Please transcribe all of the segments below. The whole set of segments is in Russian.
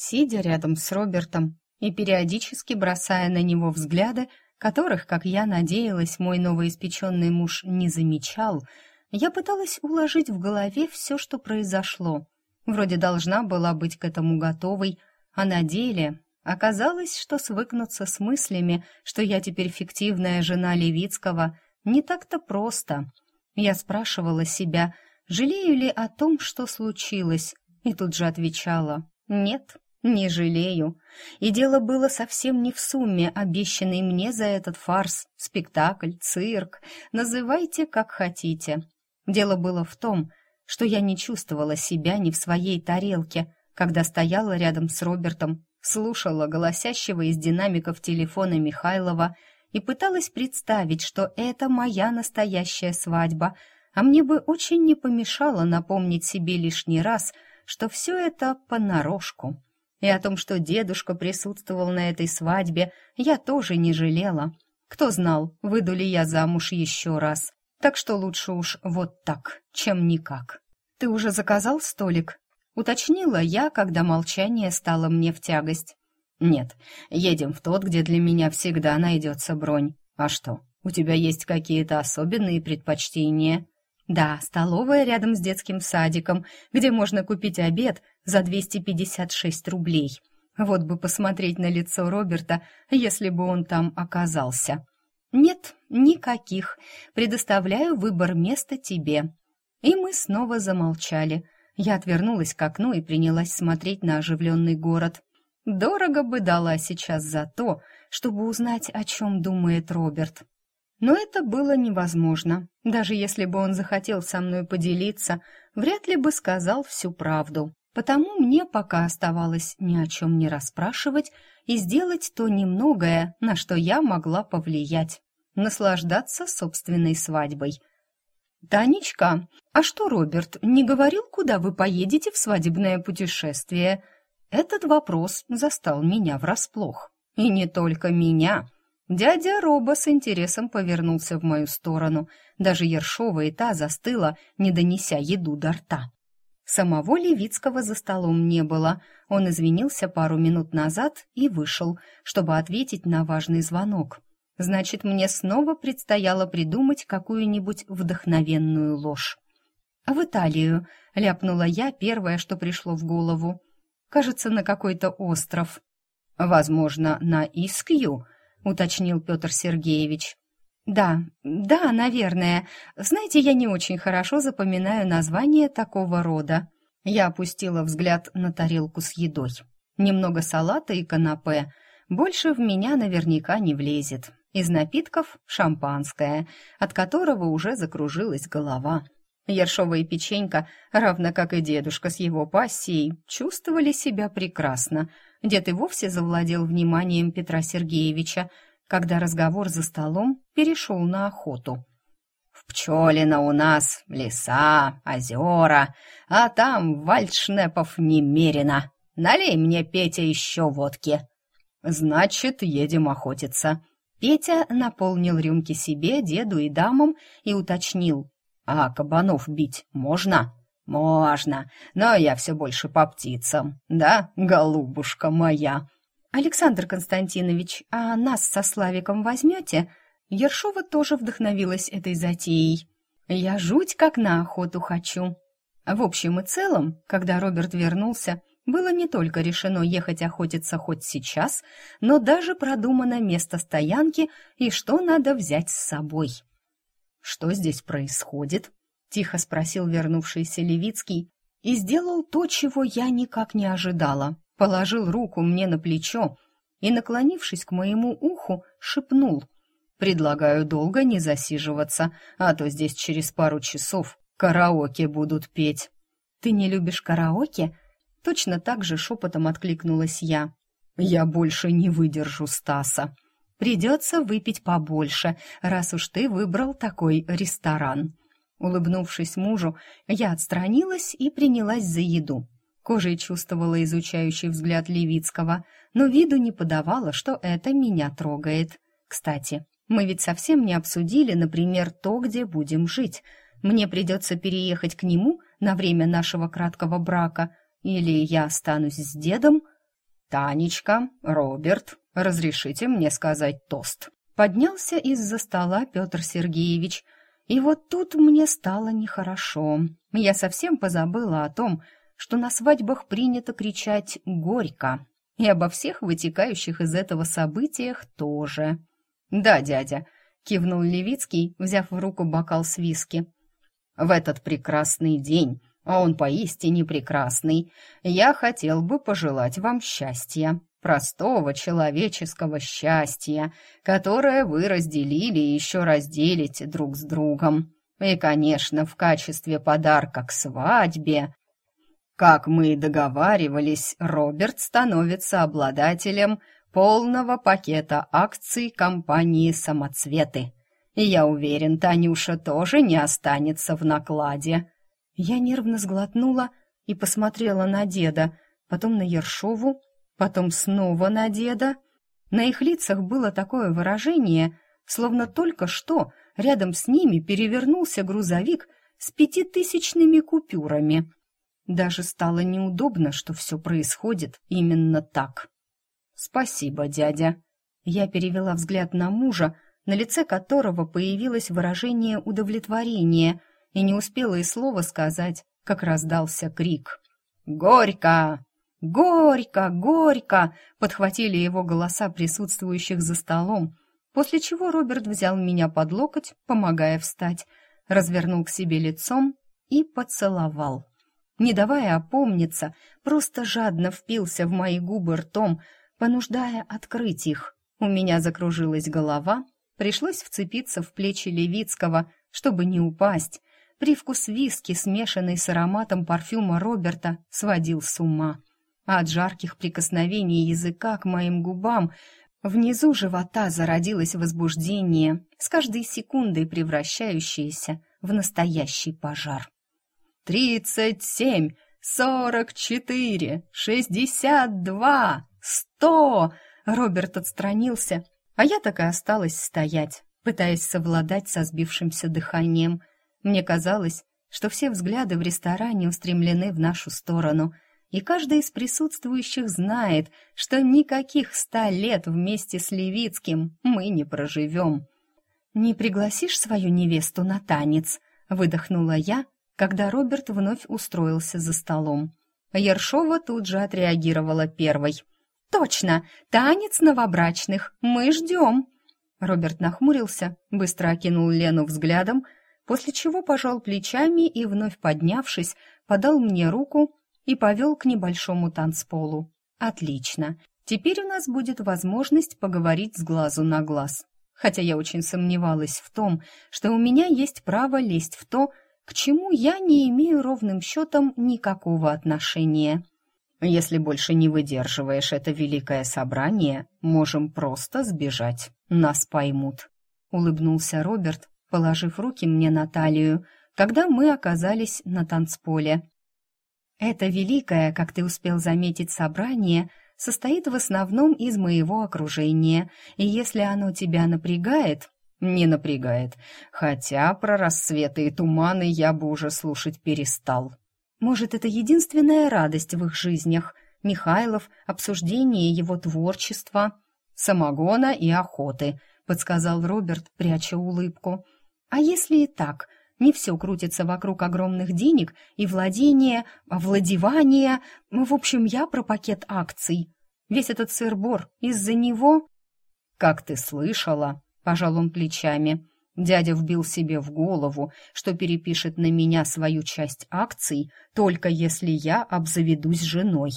сидя рядом с Робертом и периодически бросая на него взгляды, которых, как я надеялась, мой новоиспеченный муж не замечал, я пыталась уложить в голове все, что произошло. Вроде должна была быть к этому готовой, а на деле оказалось, что свыкнуться с мыслями, что я теперь фиктивная жена Левицкого, не так-то просто. Я спрашивала себя, жалею ли о том, что случилось, и тут же отвечала «нет». Не жалею. И дело было совсем не в сумме, обещанной мне за этот фарс, спектакль, цирк, называйте как хотите. Дело было в том, что я не чувствовала себя ни в своей тарелке, когда стояла рядом с Робертом, слушала голосящего из динамиков телефона Михайлова и пыталась представить, что это моя настоящая свадьба, а мне бы очень не помешало напомнить себе лишний раз, что все это понарошку. И о том, что дедушка присутствовал на этой свадьбе, я тоже не жалела. Кто знал, выйду ли я замуж еще раз. Так что лучше уж вот так, чем никак. «Ты уже заказал столик?» — уточнила я, когда молчание стало мне в тягость. «Нет, едем в тот, где для меня всегда найдется бронь. А что, у тебя есть какие-то особенные предпочтения?» «Да, столовая рядом с детским садиком, где можно купить обед за 256 рублей. Вот бы посмотреть на лицо Роберта, если бы он там оказался». «Нет, никаких. Предоставляю выбор места тебе». И мы снова замолчали. Я отвернулась к окну и принялась смотреть на оживленный город. Дорого бы дала сейчас за то, чтобы узнать, о чем думает Роберт. Но это было невозможно. Даже если бы он захотел со мной поделиться, вряд ли бы сказал всю правду. Потому мне пока оставалось ни о чем не расспрашивать и сделать то немногое, на что я могла повлиять. Наслаждаться собственной свадьбой. «Танечка, а что Роберт не говорил, куда вы поедете в свадебное путешествие?» Этот вопрос застал меня врасплох. И не только меня. Дядя Роба с интересом повернулся в мою сторону. Даже Ершова и та застыла, не донеся еду до рта. Самого Левицкого за столом не было. Он извинился пару минут назад и вышел, чтобы ответить на важный звонок. Значит, мне снова предстояло придумать какую-нибудь вдохновенную ложь. «А в Италию», — ляпнула я первое, что пришло в голову. «Кажется, на какой-то остров». «Возможно, на Искью», — уточнил Петр Сергеевич. «Да, да, наверное. Знаете, я не очень хорошо запоминаю название такого рода». Я опустила взгляд на тарелку с едой. Немного салата и канапе. Больше в меня наверняка не влезет. Из напитков — шампанское, от которого уже закружилась голова. Ершова и печенька, равно как и дедушка с его пассией, чувствовали себя прекрасно. Дед и вовсе завладел вниманием Петра Сергеевича, когда разговор за столом перешел на охоту. «В Пчелино у нас леса, озера, а там вальдшнепов немерено. Налей мне, Петя, еще водки». «Значит, едем охотиться». Петя наполнил рюмки себе, деду и дамам и уточнил. «А кабанов бить можно?» «Можно, но я все больше по птицам. Да, голубушка моя?» «Александр Константинович, а нас со Славиком возьмете?» Ершова тоже вдохновилась этой затеей. «Я жуть как на охоту хочу». В общем и целом, когда Роберт вернулся, было не только решено ехать охотиться хоть сейчас, но даже продумано место стоянки и что надо взять с собой. «Что здесь происходит?» — тихо спросил вернувшийся Левицкий и сделал то, чего я никак не ожидала положил руку мне на плечо и, наклонившись к моему уху, шепнул. «Предлагаю долго не засиживаться, а то здесь через пару часов караоке будут петь». «Ты не любишь караоке?» Точно так же шепотом откликнулась я. «Я больше не выдержу Стаса. Придется выпить побольше, раз уж ты выбрал такой ресторан». Улыбнувшись мужу, я отстранилась и принялась за еду. Кожей чувствовала изучающий взгляд Левицкого, но виду не подавала, что это меня трогает. Кстати, мы ведь совсем не обсудили, например, то, где будем жить. Мне придется переехать к нему на время нашего краткого брака, или я останусь с дедом. Танечка, Роберт, разрешите мне сказать тост?» Поднялся из-за стола Петр Сергеевич, и вот тут мне стало нехорошо. Я совсем позабыла о том, что на свадьбах принято кричать «горько», и обо всех вытекающих из этого событиях тоже. «Да, дядя», — кивнул Левицкий, взяв в руку бокал с виски. «В этот прекрасный день, а он поистине прекрасный, я хотел бы пожелать вам счастья, простого человеческого счастья, которое вы разделили и еще разделите друг с другом. И, конечно, в качестве подарка к свадьбе как мы и договаривались, Роберт становится обладателем полного пакета акций компании «Самоцветы». И я уверен, Танюша тоже не останется в накладе. Я нервно сглотнула и посмотрела на деда, потом на Ершову, потом снова на деда. На их лицах было такое выражение, словно только что рядом с ними перевернулся грузовик с пятитысячными купюрами. Даже стало неудобно, что все происходит именно так. «Спасибо, дядя». Я перевела взгляд на мужа, на лице которого появилось выражение удовлетворения, и не успела и слова сказать, как раздался крик. «Горько! Горько! Горько!» подхватили его голоса присутствующих за столом, после чего Роберт взял меня под локоть, помогая встать, развернул к себе лицом и поцеловал не давая опомниться, просто жадно впился в мои губы ртом, понуждая открыть их. У меня закружилась голова, пришлось вцепиться в плечи Левицкого, чтобы не упасть. Привкус виски, смешанный с ароматом парфюма Роберта, сводил с ума. А от жарких прикосновений языка к моим губам внизу живота зародилось возбуждение, с каждой секундой превращающееся в настоящий пожар тридцать семь, сорок четыре, шестьдесят два, сто!» Роберт отстранился, а я так и осталась стоять, пытаясь совладать со сбившимся дыханием. Мне казалось, что все взгляды в ресторане устремлены в нашу сторону, и каждый из присутствующих знает, что никаких ста лет вместе с Левицким мы не проживем. «Не пригласишь свою невесту на танец?» — выдохнула я, когда Роберт вновь устроился за столом. Ершова тут же отреагировала первой. «Точно! Танец новобрачных! Мы ждем!» Роберт нахмурился, быстро окинул Лену взглядом, после чего пожал плечами и, вновь поднявшись, подал мне руку и повел к небольшому танцполу. «Отлично! Теперь у нас будет возможность поговорить с глазу на глаз. Хотя я очень сомневалась в том, что у меня есть право лезть в то, к чему я не имею ровным счетом никакого отношения. Если больше не выдерживаешь это великое собрание, можем просто сбежать, нас поймут», — улыбнулся Роберт, положив руки мне на талию, когда мы оказались на танцполе. «Это великое, как ты успел заметить, собрание состоит в основном из моего окружения, и если оно тебя напрягает, не напрягает, хотя про рассветы и туманы я бы уже слушать перестал. Может, это единственная радость в их жизнях. Михайлов, обсуждение его творчества, самогона и охоты, подсказал Роберт, пряча улыбку. А если и так, не все крутится вокруг огромных денег и владения, овладевания, в общем, я про пакет акций. Весь этот сыр-бор из-за него... Как ты слышала, Пожал он плечами. Дядя вбил себе в голову, что перепишет на меня свою часть акций, только если я обзаведусь женой.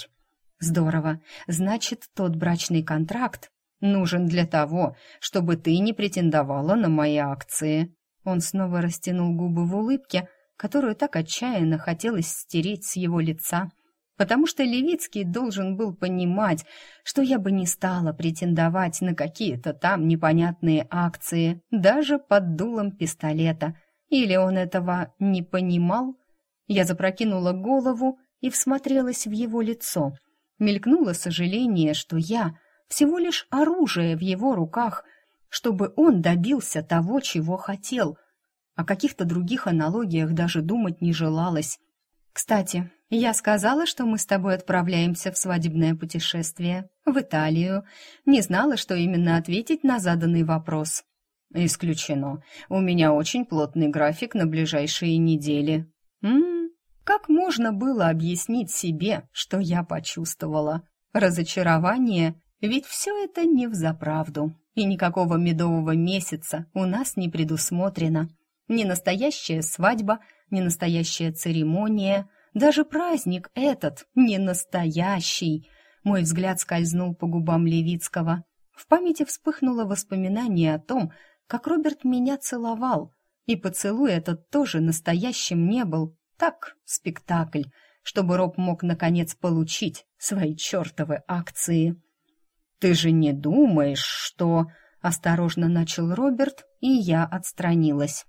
Здорово. Значит, тот брачный контракт нужен для того, чтобы ты не претендовала на мои акции. Он снова растянул губы в улыбке, которую так отчаянно хотелось стереть с его лица потому что Левицкий должен был понимать, что я бы не стала претендовать на какие-то там непонятные акции, даже под дулом пистолета. Или он этого не понимал? Я запрокинула голову и всмотрелась в его лицо. Мелькнуло сожаление, что я всего лишь оружие в его руках, чтобы он добился того, чего хотел. О каких-то других аналогиях даже думать не желалось. Кстати, я сказала, что мы с тобой отправляемся в свадебное путешествие. в Италию. Не знала, что именно ответить на заданный вопрос. Исключено. У меня очень плотный график на ближайшие недели. М как можно было объяснить себе, что я почувствовала? Разочарование, ведь все это не взаправду. И никакого медового месяца у нас не предусмотрено. Ни настоящая свадьба, ни настоящая церемония, даже праздник этот не настоящий. Мой взгляд скользнул по губам Левицкого. В памяти вспыхнуло воспоминание о том, как Роберт меня целовал, и поцелуй этот тоже настоящим не был. Так, спектакль, чтобы Роб мог наконец получить свои чертовы акции. «Ты же не думаешь, что...» — осторожно начал Роберт, и я отстранилась.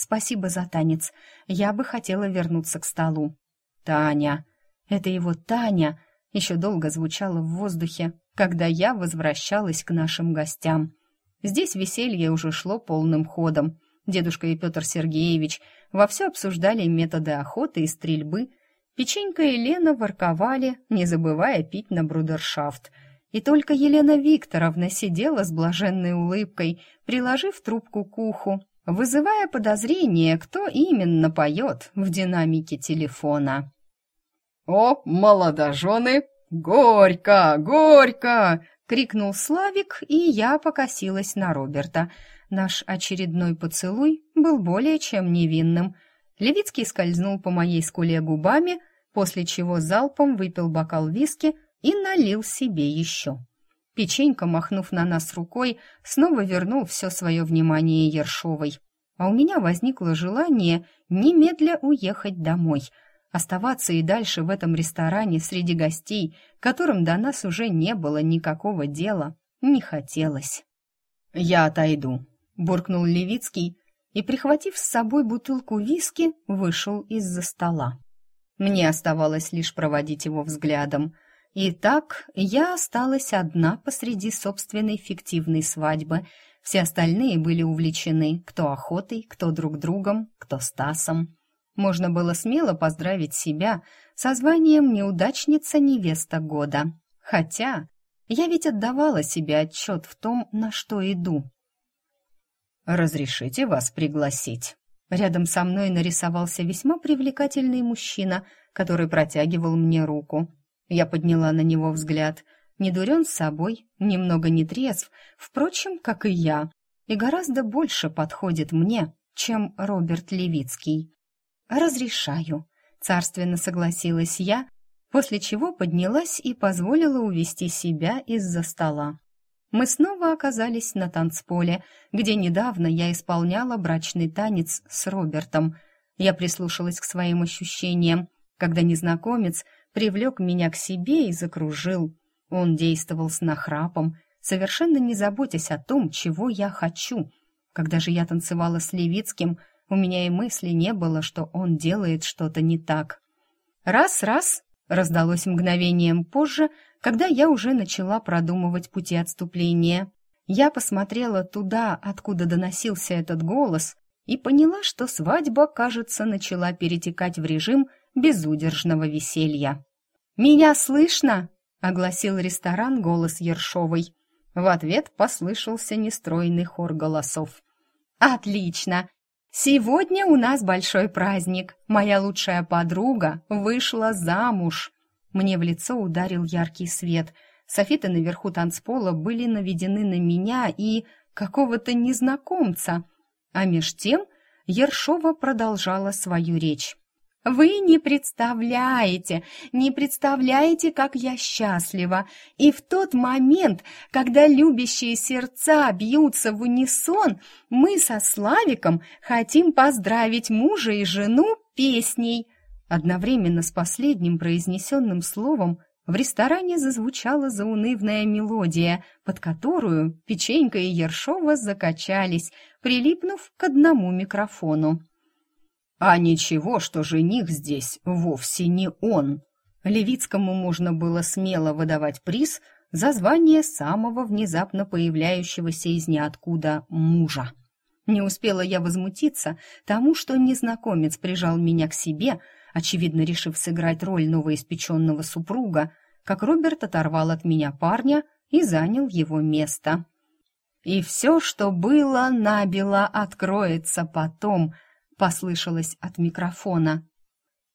«Спасибо за танец. Я бы хотела вернуться к столу». «Таня!» Это его «Таня» еще долго звучало в воздухе, когда я возвращалась к нашим гостям. Здесь веселье уже шло полным ходом. Дедушка и Петр Сергеевич вовсю обсуждали методы охоты и стрельбы. Печенька и Лена ворковали, не забывая пить на брудершафт. И только Елена Викторовна сидела с блаженной улыбкой, приложив трубку к уху, вызывая подозрение, кто именно поет в динамике телефона. «О, молодожены! Горько, горько!» крикнул Славик, и я покосилась на Роберта. Наш очередной поцелуй был более чем невинным. Левицкий скользнул по моей скуле губами, после чего залпом выпил бокал виски и налил себе еще. Печенька, махнув на нас рукой, снова вернул все свое внимание Ершовой. А у меня возникло желание немедля уехать домой — Оставаться и дальше в этом ресторане среди гостей, которым до нас уже не было никакого дела, не хотелось. «Я отойду», — буркнул Левицкий и, прихватив с собой бутылку виски, вышел из-за стола. Мне оставалось лишь проводить его взглядом. И так я осталась одна посреди собственной фиктивной свадьбы. Все остальные были увлечены кто охотой, кто друг другом, кто Стасом. Можно было смело поздравить себя со званием неудачница-невеста года. Хотя я ведь отдавала себе отчет в том, на что иду. «Разрешите вас пригласить?» Рядом со мной нарисовался весьма привлекательный мужчина, который протягивал мне руку. Я подняла на него взгляд. Не дурен с собой, немного не трезв, впрочем, как и я, и гораздо больше подходит мне, чем Роберт Левицкий. «Разрешаю», — царственно согласилась я, после чего поднялась и позволила увести себя из-за стола. Мы снова оказались на танцполе, где недавно я исполняла брачный танец с Робертом. Я прислушалась к своим ощущениям, когда незнакомец привлек меня к себе и закружил. Он действовал с нахрапом, совершенно не заботясь о том, чего я хочу. Когда же я танцевала с Левицким, у меня и мысли не было, что он делает что-то не так. «Раз-раз!» — раздалось мгновением позже, когда я уже начала продумывать пути отступления. Я посмотрела туда, откуда доносился этот голос, и поняла, что свадьба, кажется, начала перетекать в режим безудержного веселья. «Меня слышно?» — огласил ресторан голос Ершовой. В ответ послышался нестройный хор голосов. «Отлично! Сегодня у нас большой праздник. Моя лучшая подруга вышла замуж. Мне в лицо ударил яркий свет. Софиты наверху танцпола были наведены на меня и какого-то незнакомца. А меж тем Ершова продолжала свою речь. Вы не представляете, не представляете, как я счастлива. И в тот момент, когда любящие сердца бьются в унисон, мы со Славиком хотим поздравить мужа и жену песней. Одновременно с последним произнесенным словом в ресторане зазвучала заунывная мелодия, под которую Печенька и Ершова закачались, прилипнув к одному микрофону. А ничего, что жених здесь вовсе не он. Левицкому можно было смело выдавать приз за звание самого внезапно появляющегося из ниоткуда мужа. Не успела я возмутиться тому, что незнакомец прижал меня к себе, очевидно решив сыграть роль новоиспеченного супруга, как Роберт оторвал от меня парня и занял его место. «И все, что было, набело, откроется потом», — послышалось от микрофона.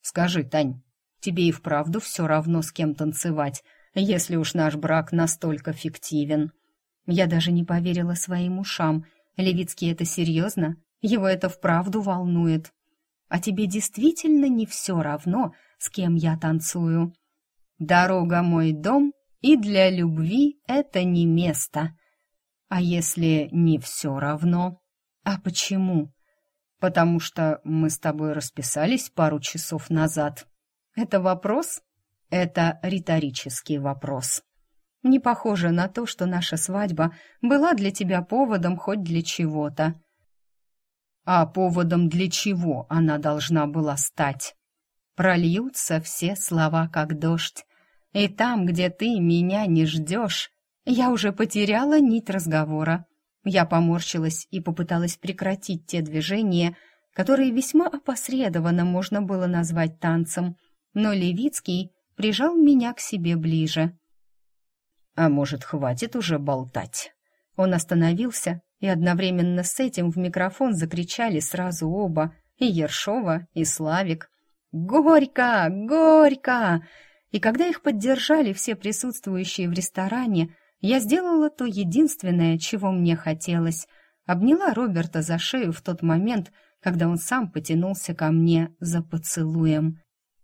«Скажи, Тань, тебе и вправду все равно с кем танцевать, если уж наш брак настолько фиктивен?» Я даже не поверила своим ушам. Левицкий это серьезно? Его это вправду волнует. А тебе действительно не все равно, с кем я танцую? Дорога мой дом, и для любви это не место. А если не все равно? А почему? Потому что мы с тобой расписались пару часов назад. Это вопрос? Это риторический вопрос. Не похоже на то, что наша свадьба была для тебя поводом хоть для чего-то. А поводом для чего она должна была стать? Прольются все слова, как дождь. И там, где ты меня не ждешь, я уже потеряла нить разговора. Я поморщилась и попыталась прекратить те движения, которые весьма опосредованно можно было назвать танцем, но Левицкий прижал меня к себе ближе. «А может, хватит уже болтать?» Он остановился и одновременно с этим в микрофон закричали сразу оба, и Ершова, и Славик. «Горько! Горько!» И когда их поддержали все присутствующие в ресторане, я сделала то единственное, чего мне хотелось. Обняла Роберта за шею в тот момент, когда он сам потянулся ко мне за поцелуем.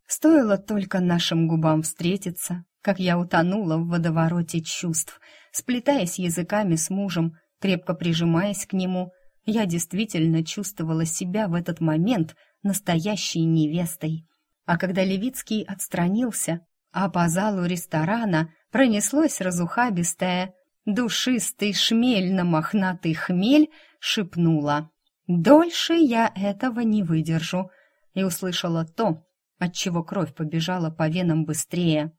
Стоило только нашим губам встретиться, как я утонула в водовороте чувств, сплетаясь языками с мужем, Крепко прижимаясь к нему, я действительно чувствовала себя в этот момент настоящей невестой. А когда Левицкий отстранился, а по залу ресторана пронеслось разухабистое «душистый шмель на мохнатый хмель» шепнула «Дольше я этого не выдержу» и услышала то, от чего кровь побежала по венам быстрее.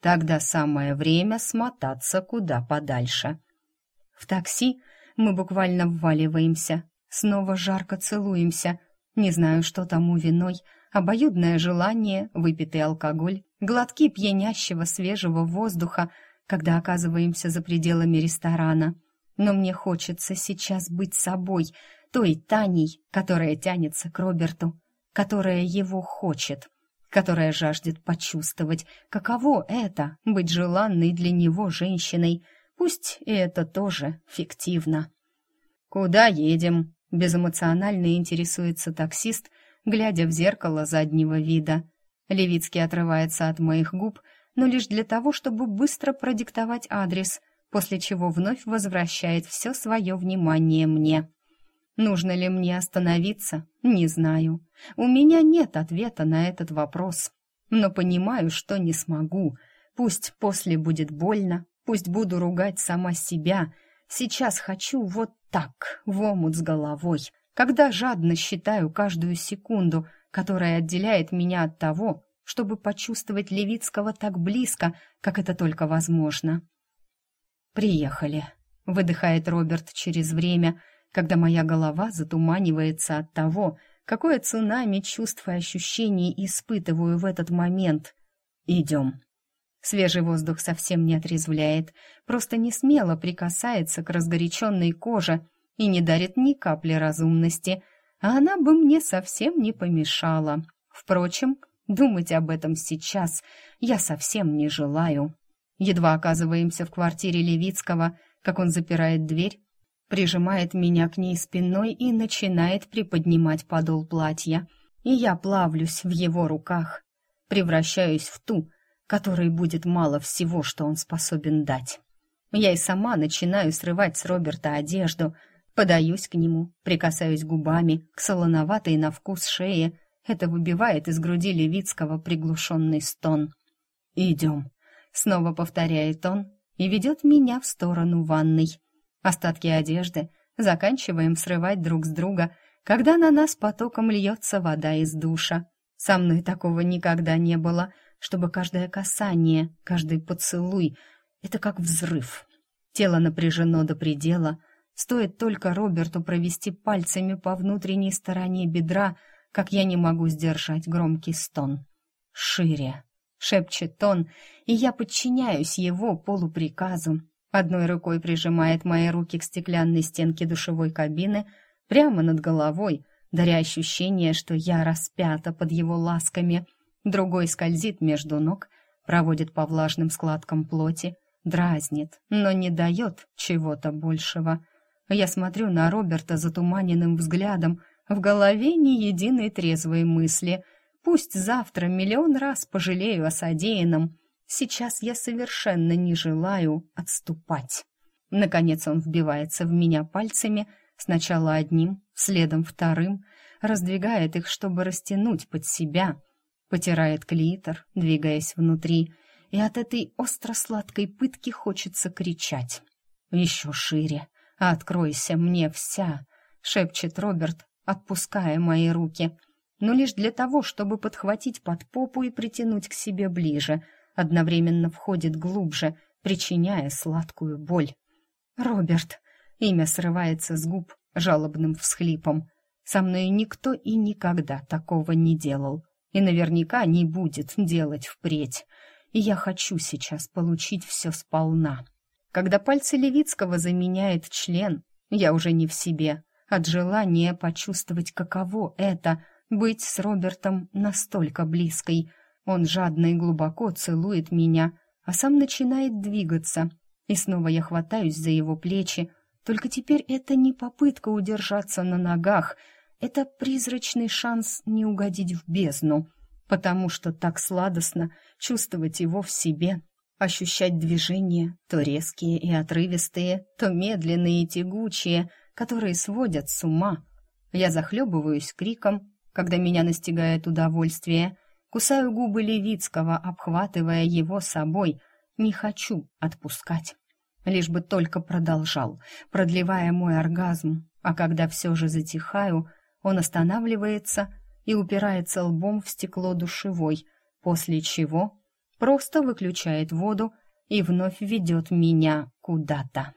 Тогда самое время смотаться куда подальше. В такси мы буквально вваливаемся, снова жарко целуемся. Не знаю, что тому виной, обоюдное желание, выпитый алкоголь, глотки пьянящего свежего воздуха, когда оказываемся за пределами ресторана. Но мне хочется сейчас быть собой, той Таней, которая тянется к Роберту, которая его хочет, которая жаждет почувствовать, каково это — быть желанной для него женщиной — Пусть и это тоже фиктивно. «Куда едем?» — безэмоционально интересуется таксист, глядя в зеркало заднего вида. Левицкий отрывается от моих губ, но лишь для того, чтобы быстро продиктовать адрес, после чего вновь возвращает все свое внимание мне. Нужно ли мне остановиться? Не знаю. У меня нет ответа на этот вопрос. Но понимаю, что не смогу. Пусть после будет больно, Пусть буду ругать сама себя. Сейчас хочу вот так, в омут с головой, когда жадно считаю каждую секунду, которая отделяет меня от того, чтобы почувствовать Левицкого так близко, как это только возможно. «Приехали», — выдыхает Роберт через время, когда моя голова затуманивается от того, какое цунами чувств и ощущений испытываю в этот момент. «Идем». Свежий воздух совсем не отрезвляет, просто не смело прикасается к разгоряченной коже и не дарит ни капли разумности, а она бы мне совсем не помешала. Впрочем, думать об этом сейчас я совсем не желаю. Едва оказываемся в квартире Левицкого, как он запирает дверь, прижимает меня к ней спиной и начинает приподнимать подол платья. И я плавлюсь в его руках, превращаюсь в ту, которой будет мало всего, что он способен дать. Я и сама начинаю срывать с Роберта одежду, подаюсь к нему, прикасаюсь губами к солоноватой на вкус шее. Это выбивает из груди Левицкого приглушенный стон. «Идем», — снова повторяет он и ведет меня в сторону ванной. Остатки одежды заканчиваем срывать друг с друга, когда на нас потоком льется вода из душа. Со мной такого никогда не было — чтобы каждое касание, каждый поцелуй — это как взрыв. Тело напряжено до предела. Стоит только Роберту провести пальцами по внутренней стороне бедра, как я не могу сдержать громкий стон. Шире, шепчет он, и я подчиняюсь его полуприказу. Одной рукой прижимает мои руки к стеклянной стенке душевой кабины прямо над головой, даря ощущение, что я распята под его ласками. Другой скользит между ног, проводит по влажным складкам плоти, дразнит, но не дает чего-то большего. Я смотрю на Роберта затуманенным взглядом, в голове ни единой трезвой мысли. Пусть завтра миллион раз пожалею о содеянном, сейчас я совершенно не желаю отступать. Наконец он вбивается в меня пальцами, сначала одним, следом вторым, раздвигает их, чтобы растянуть под себя, потирает клитор, двигаясь внутри, и от этой остро-сладкой пытки хочется кричать. «Еще шире! Откройся мне вся!» — шепчет Роберт, отпуская мои руки, но лишь для того, чтобы подхватить под попу и притянуть к себе ближе, одновременно входит глубже, причиняя сладкую боль. «Роберт!» — имя срывается с губ жалобным всхлипом. «Со мной никто и никогда такого не делал, и наверняка не будет делать впредь, и я хочу сейчас получить все сполна». Когда пальцы Левицкого заменяет член, я уже не в себе — от желания почувствовать, каково это — быть с Робертом настолько близкой. Он жадно и глубоко целует меня, а сам начинает двигаться. И снова я хватаюсь за его плечи, только теперь это не попытка удержаться на ногах, это призрачный шанс не угодить в бездну, потому что так сладостно чувствовать его в себе, ощущать движения, то резкие и отрывистые, то медленные и тягучие — которые сводят с ума. Я захлебываюсь криком, когда меня настигает удовольствие, кусаю губы Левицкого, обхватывая его собой, не хочу отпускать. Лишь бы только продолжал, продлевая мой оргазм, а когда все же затихаю, он останавливается и упирается лбом в стекло душевой, после чего просто выключает воду и вновь ведет меня куда-то.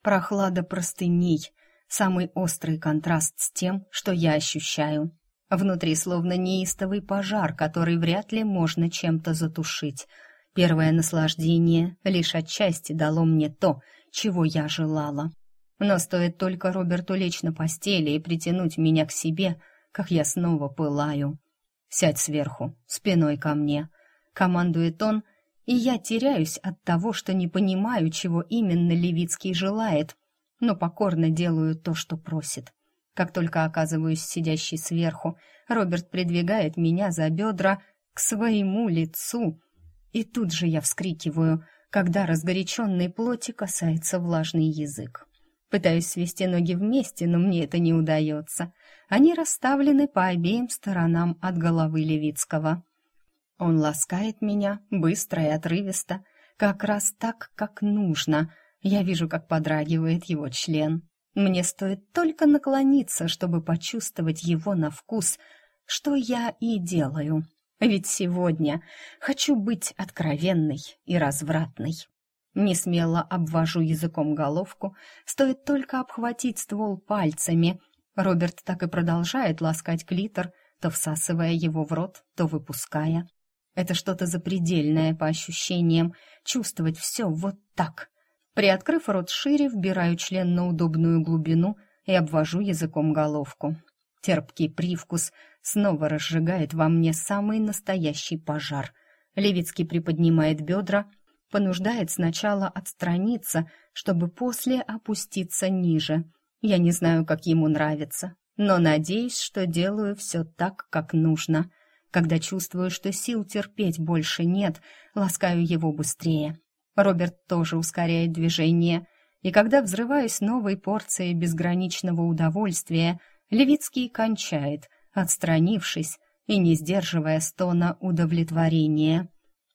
Прохлада простыней Самый острый контраст с тем, что я ощущаю. Внутри словно неистовый пожар, который вряд ли можно чем-то затушить. Первое наслаждение лишь отчасти дало мне то, чего я желала. Но стоит только Роберту лечь на постели и притянуть меня к себе, как я снова пылаю. «Сядь сверху, спиной ко мне», — командует он, и я теряюсь от того, что не понимаю, чего именно Левицкий желает, но покорно делаю то, что просит. Как только оказываюсь сидящей сверху, Роберт придвигает меня за бедра к своему лицу. И тут же я вскрикиваю, когда разгоряченной плоти касается влажный язык. Пытаюсь свести ноги вместе, но мне это не удается. Они расставлены по обеим сторонам от головы Левицкого. Он ласкает меня быстро и отрывисто, как раз так, как нужно — я вижу, как подрагивает его член. Мне стоит только наклониться, чтобы почувствовать его на вкус, что я и делаю. Ведь сегодня хочу быть откровенной и развратной. Не смело обвожу языком головку, стоит только обхватить ствол пальцами. Роберт так и продолжает ласкать клитор, то всасывая его в рот, то выпуская. Это что-то запредельное по ощущениям, чувствовать все вот так — Приоткрыв рот шире, вбираю член на удобную глубину и обвожу языком головку. Терпкий привкус снова разжигает во мне самый настоящий пожар. Левицкий приподнимает бедра, понуждает сначала отстраниться, чтобы после опуститься ниже. Я не знаю, как ему нравится, но надеюсь, что делаю все так, как нужно. Когда чувствую, что сил терпеть больше нет, ласкаю его быстрее. Роберт тоже ускоряет движение, и когда взрываюсь новой порцией безграничного удовольствия, Левицкий кончает, отстранившись и не сдерживая стона удовлетворения.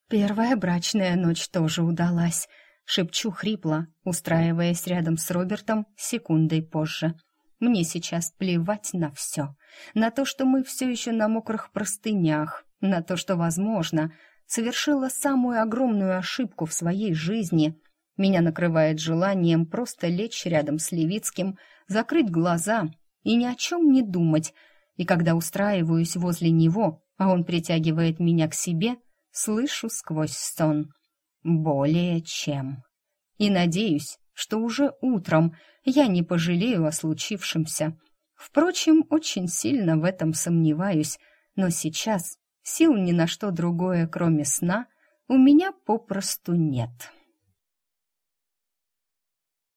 Первая брачная ночь тоже удалась, шепчу хрипло, устраиваясь рядом с Робертом секундой позже. Мне сейчас плевать на все. На то, что мы все еще на мокрых простынях, на то, что, возможно, совершила самую огромную ошибку в своей жизни. Меня накрывает желанием просто лечь рядом с Левицким, закрыть глаза и ни о чем не думать. И когда устраиваюсь возле него, а он притягивает меня к себе, слышу сквозь сон. Более чем. И надеюсь, что уже утром я не пожалею о случившемся. Впрочем, очень сильно в этом сомневаюсь, но сейчас сил ни на что другое, кроме сна, у меня попросту нет».